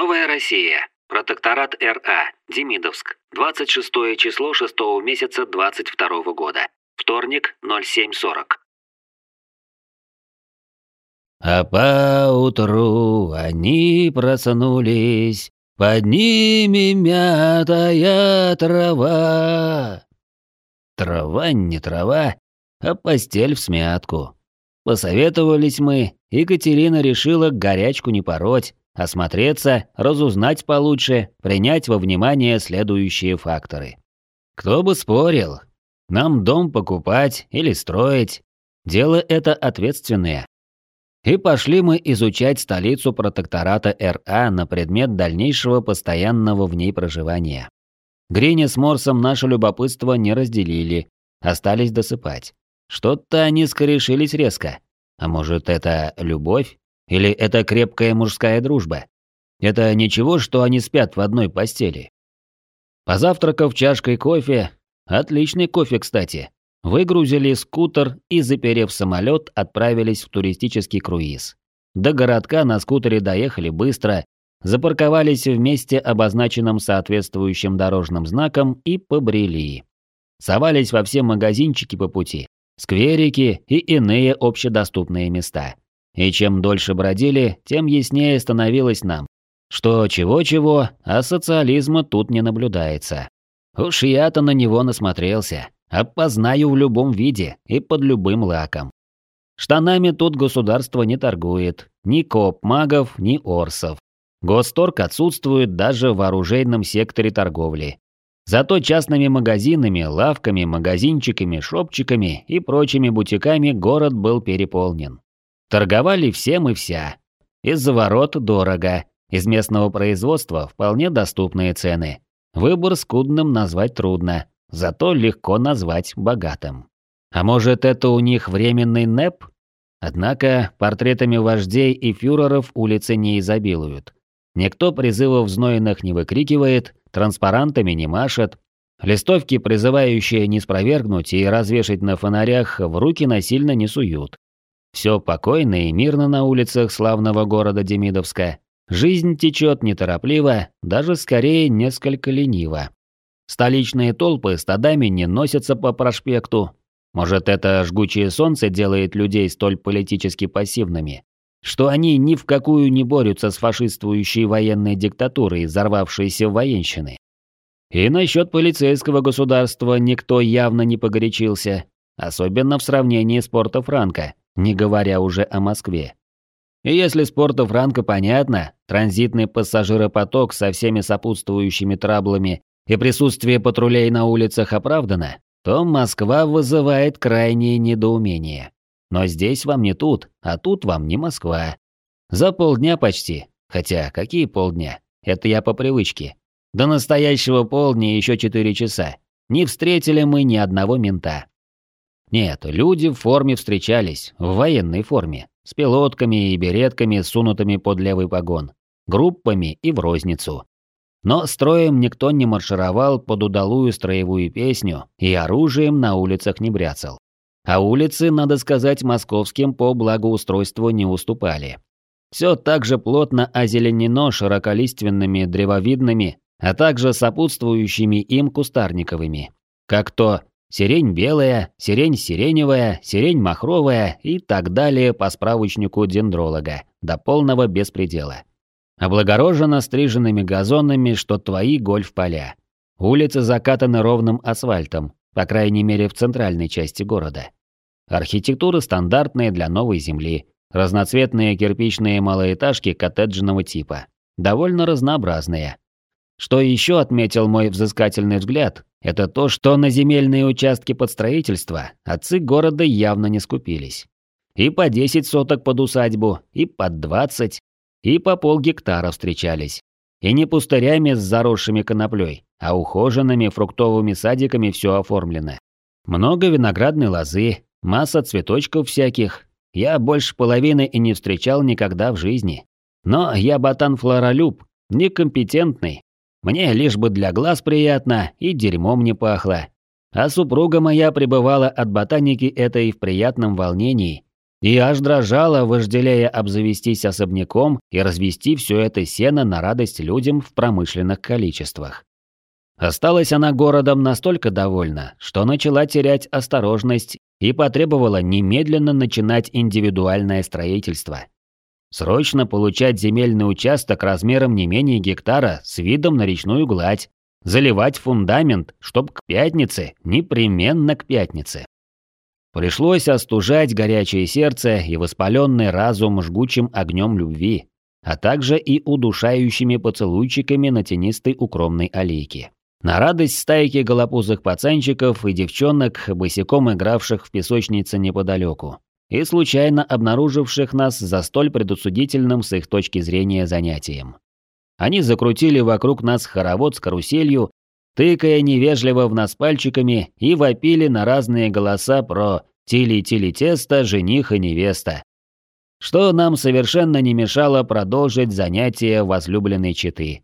Новая Россия. Протекторат РА. Демидовск. 26 число 6 месяца 22 года. Вторник, 07.40. А поутру они проснулись, под ними мятая трава. Трава не трава, а постель в смятку. Посоветовались мы, Екатерина решила горячку не пороть, осмотреться, разузнать получше, принять во внимание следующие факторы. Кто бы спорил, нам дом покупать или строить, дело это ответственное. И пошли мы изучать столицу протектората РА на предмет дальнейшего постоянного в ней проживания. Гриня с Морсом наше любопытство не разделили, остались досыпать. Что-то они скорешились резко. А может, это любовь? Или это крепкая мужская дружба? Это ничего, что они спят в одной постели. Позавтракав чашкой кофе, отличный кофе, кстати, выгрузили скутер и, заперев самолет, отправились в туристический круиз. До городка на скутере доехали быстро, запарковались в месте, обозначенном соответствующим дорожным знаком, и побрели. Совались во все магазинчики по пути, скверики и иные общедоступные места. И чем дольше бродили, тем яснее становилось нам, что чего-чего, а социализма тут не наблюдается. Уж я-то на него насмотрелся, опознаю в любом виде и под любым лаком. Штанами тут государство не торгует, ни коп-магов, ни орсов. Госторг отсутствует даже в оружейном секторе торговли. Зато частными магазинами, лавками, магазинчиками, шопчиками и прочими бутиками город был переполнен. Торговали всем и вся. Из-за ворот дорого, из местного производства вполне доступные цены. Выбор скудным назвать трудно, зато легко назвать богатым. А может, это у них временный НЭП? Однако портретами вождей и фюреров улицы не изобилуют. Никто призывов знойных не выкрикивает, транспарантами не машет. Листовки, призывающие не спровергнуть и развешать на фонарях, в руки насильно не суют. Все покойно и мирно на улицах славного города Демидовска. Жизнь течет неторопливо, даже скорее несколько лениво. Столичные толпы стадами не носятся по проспекту. Может, это жгучее солнце делает людей столь политически пассивными, что они ни в какую не борются с фашистующей военной диктатурой, взорвавшейся военщины. И насчет полицейского государства никто явно не погорячился, особенно в сравнении с Порто-Франко, не говоря уже о Москве. И если с Порто-Франко понятно, транзитный пассажиропоток со всеми сопутствующими траблами и присутствие патрулей на улицах оправдано, то Москва вызывает крайнее недоумение. Но здесь вам не тут, а тут вам не Москва. За полдня почти. Хотя, какие полдня? Это я по привычке. До настоящего полдня еще четыре часа. Не встретили мы ни одного мента. Нет, люди в форме встречались, в военной форме, с пилотками и беретками, сунутыми под левый погон, группами и в розницу. Но строем никто не маршировал под удалую строевую песню и оружием на улицах не бряцал. А улицы, надо сказать, московским по благоустройству не уступали. Все так же плотно озеленено широколиственными древовидными, а также сопутствующими им кустарниковыми. Как то сирень белая, сирень сиреневая, сирень махровая и так далее по справочнику дендролога, до полного беспредела. Облагорожено стриженными газонами, что твои гольф-поля. Улицы закатаны ровным асфальтом, по крайней мере в центральной части города. Архитектура стандартная для новой земли. Разноцветные кирпичные малоэтажки коттеджного типа. Довольно разнообразные. Что еще отметил мой взыскательный взгляд, это то, что на земельные участки под строительство отцы города явно не скупились. И по 10 соток под усадьбу, и под 20, и по полгектара встречались. И не пустырями с заросшими коноплей, а ухоженными фруктовыми садиками все оформлено. Много виноградной лозы, Масса цветочков всяких. Я больше половины и не встречал никогда в жизни. Но я ботан-флоролюб, некомпетентный. Мне лишь бы для глаз приятно и дерьмом не пахло. А супруга моя пребывала от ботаники этой в приятном волнении. И аж дрожала, вожделея обзавестись особняком и развести все это сено на радость людям в промышленных количествах. Осталась она городом настолько довольна, что начала терять осторожность и потребовала немедленно начинать индивидуальное строительство. Срочно получать земельный участок размером не менее гектара с видом на речную гладь, заливать фундамент, чтоб к пятнице, непременно к пятнице. Пришлось остужать горячее сердце и воспаленный разум жгучим огнем любви, а также и удушающими поцелуйчиками на тенистой укромной аллейке. На радость стайки голопузых пацанчиков и девчонок, босиком игравших в песочнице неподалеку, и случайно обнаруживших нас за столь предусудительным с их точки зрения занятием. Они закрутили вокруг нас хоровод с каруселью, тыкая невежливо в нас пальчиками и вопили на разные голоса про «тили-тили-тесто, жених и невеста». Что нам совершенно не мешало продолжить занятия возлюбленной четы.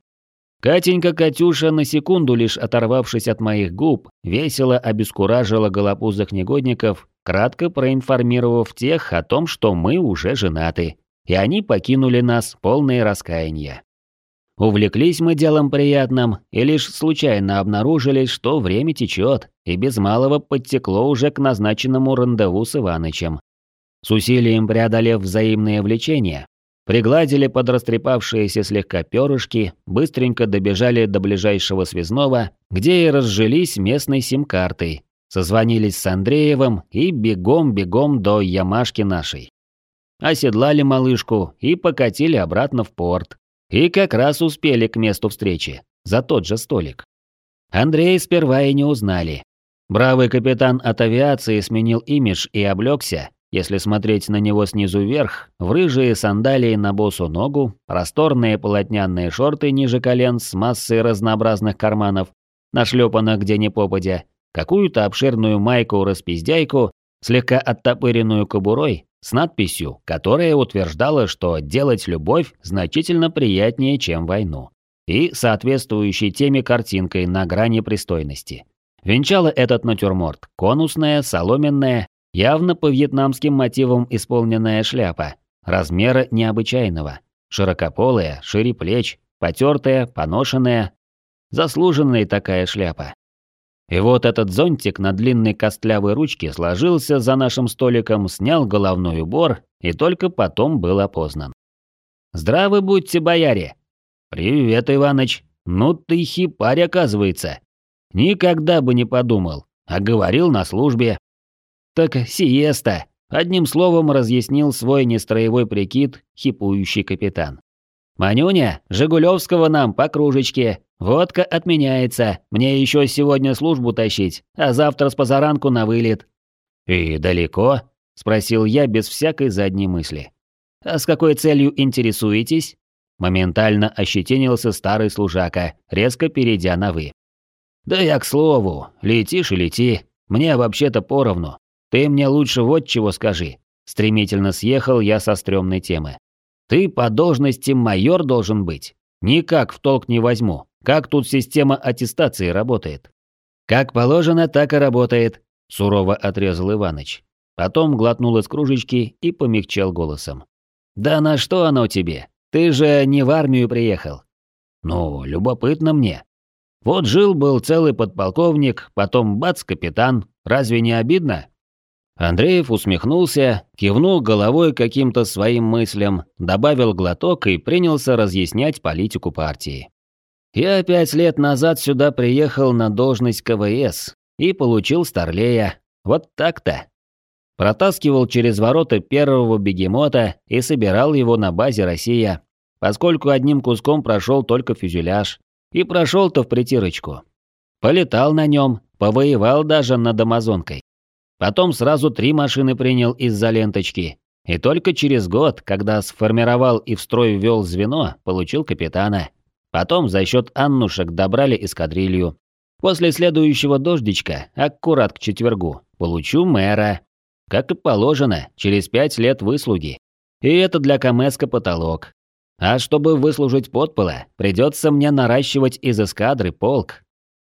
Катенька-Катюша, на секунду лишь оторвавшись от моих губ, весело обескуражила голопузых негодников, кратко проинформировав тех о том, что мы уже женаты, и они покинули нас полные раскаяния. Увлеклись мы делом приятным и лишь случайно обнаружили, что время течет, и без малого подтекло уже к назначенному рандеву с Иванычем. С усилием преодолев взаимное влечение, пригладили под растрепавшиеся слегка перышки, быстренько добежали до ближайшего связного, где и разжились местной сим-картой, созвонились с Андреевым и бегом-бегом до Ямашки нашей. Оседлали малышку и покатили обратно в порт, и как раз успели к месту встречи, за тот же столик. Андрей сперва и не узнали. Бравый капитан от авиации сменил имидж и облегся, если смотреть на него снизу вверх, в рыжие сандалии на босу ногу, просторные полотняные шорты ниже колен с массой разнообразных карманов, нашлепанных где ни попадя, какую-то обширную майку-распиздяйку, слегка оттопыренную кобурой с надписью, которая утверждала, что делать любовь значительно приятнее, чем войну, и соответствующей теме картинкой на грани пристойности. Венчала этот натюрморт конусная, соломенная, явно по вьетнамским мотивам исполненная шляпа, размера необычайного, широкополая, шире плеч, потертая, поношенная, заслуженная такая шляпа. И вот этот зонтик на длинной костлявой ручке сложился за нашим столиком, снял головной убор и только потом был опознан. «Здравы будьте, бояре!» «Привет, Иваныч! Ну ты хипарь, оказывается!» «Никогда бы не подумал, а говорил на службе». «Так сиеста!» — одним словом разъяснил свой нестроевой прикид хипующий капитан. «Манюня, Жигулевского нам по кружечке, Водка отменяется, мне еще сегодня службу тащить, а завтра с позаранку на вылет». «И далеко?» – спросил я без всякой задней мысли. «А с какой целью интересуетесь?» Моментально ощетинился старый служака, резко перейдя на «вы». «Да я к слову, летишь и лети, мне вообще-то поровну. Ты мне лучше вот чего скажи». Стремительно съехал я со стрёмной темы. «Ты по должности майор должен быть. Никак в толк не возьму. Как тут система аттестации работает? Как положено, так и работает, сурово отрезал Иваныч. Потом глотнул из кружечки и помягчал голосом. Да на что оно тебе? Ты же не в армию приехал. Ну, любопытно мне. Вот жил-был целый подполковник, потом бац, капитан. Разве не обидно? Андреев усмехнулся, кивнул головой каким-то своим мыслям, добавил глоток и принялся разъяснять политику партии. Я пять лет назад сюда приехал на должность КВС и получил старлея. Вот так-то. Протаскивал через ворота первого бегемота и собирал его на базе «Россия», поскольку одним куском прошел только фюзеляж. И прошел-то в притирочку. Полетал на нем, повоевал даже над Амазонкой. Потом сразу три машины принял из-за ленточки. И только через год, когда сформировал и в строй ввел звено, получил капитана. Потом за счет Аннушек добрали эскадрилью. После следующего дождичка, аккурат к четвергу, получу мэра. Как и положено, через пять лет выслуги. И это для Камеска потолок. А чтобы выслужить подпола, придется мне наращивать из эскадры полк.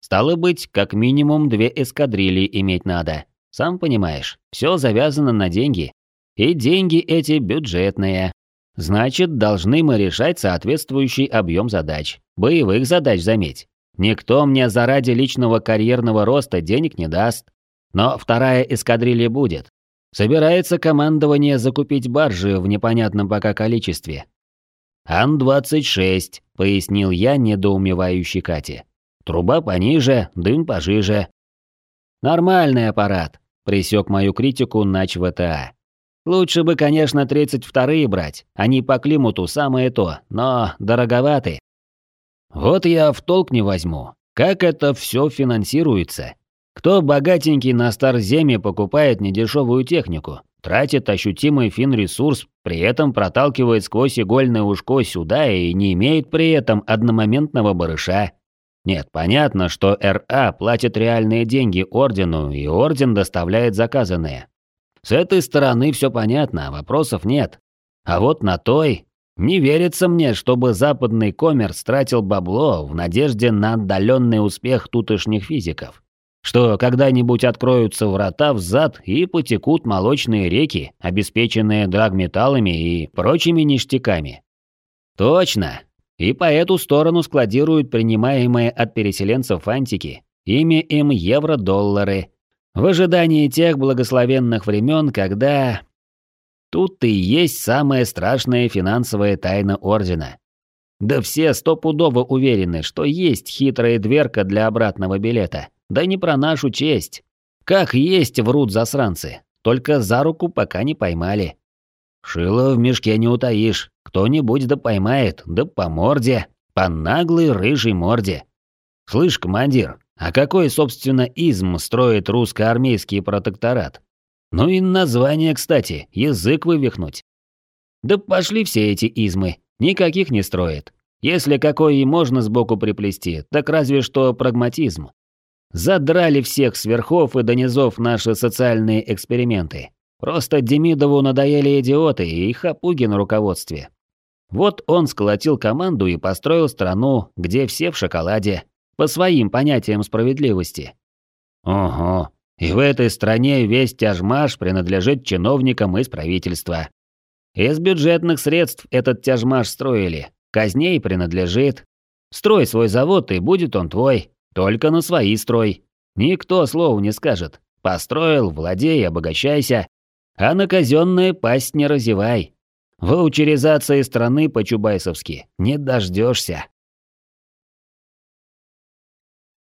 Стало быть, как минимум две эскадрильи иметь надо. Сам понимаешь, все завязано на деньги. И деньги эти бюджетные. Значит, должны мы решать соответствующий объем задач. Боевых задач, заметь. Никто мне заради личного карьерного роста денег не даст. Но вторая эскадрилья будет. Собирается командование закупить баржи в непонятном пока количестве. «Ан-26», — пояснил я недоумевающей Кате. «Труба пониже, дым пожиже». «Нормальный аппарат», — присек мою критику нач ВТА. «Лучше бы, конечно, 32-е брать, они по климату самое то, но дороговаты». «Вот я в толк не возьму. Как это все финансируется? Кто богатенький на Старземе покупает недешевую технику, тратит ощутимый финресурс, при этом проталкивает сквозь игольное ушко сюда и не имеет при этом одномоментного барыша? Нет, понятно, что РА платит реальные деньги Ордену, и Орден доставляет заказанные. С этой стороны все понятно, вопросов нет. А вот на той... Не верится мне, чтобы западный коммерс тратил бабло в надежде на отдаленный успех тутошних физиков что когда-нибудь откроются врата взад и потекут молочные реки, обеспеченные драгметаллами и прочими ништяками. Точно. И по эту сторону складируют принимаемые от переселенцев антики, ими им евро-доллары, в ожидании тех благословенных времен, когда... Тут и есть самая страшная финансовая тайна Ордена. Да все стопудово уверены, что есть хитрая дверка для обратного билета – да не про нашу честь. Как есть врут засранцы, только за руку пока не поймали. Шило в мешке не утаишь, кто-нибудь да поймает, да по морде, по наглой рыжей морде. Слышь, командир, а какой, собственно, изм строит русско-армейский протекторат? Ну и название, кстати, язык вывихнуть. Да пошли все эти измы, никаких не строит. Если какой и можно сбоку приплести, так разве что прагматизм. Задрали всех сверхов и до низов наши социальные эксперименты. Просто Демидову надоели идиоты и хапуги на руководстве. Вот он сколотил команду и построил страну, где все в шоколаде, по своим понятиям справедливости. Ого, и в этой стране весь тяжмаш принадлежит чиновникам из правительства. Из бюджетных средств этот тяжмаш строили, казней принадлежит. Строй свой завод, и будет он твой. Только на свои строй. Никто слова не скажет. Построил, владей, обогащайся. А на казенное пасть не разевай. Ваучеризации страны по-чубайсовски не дождешься.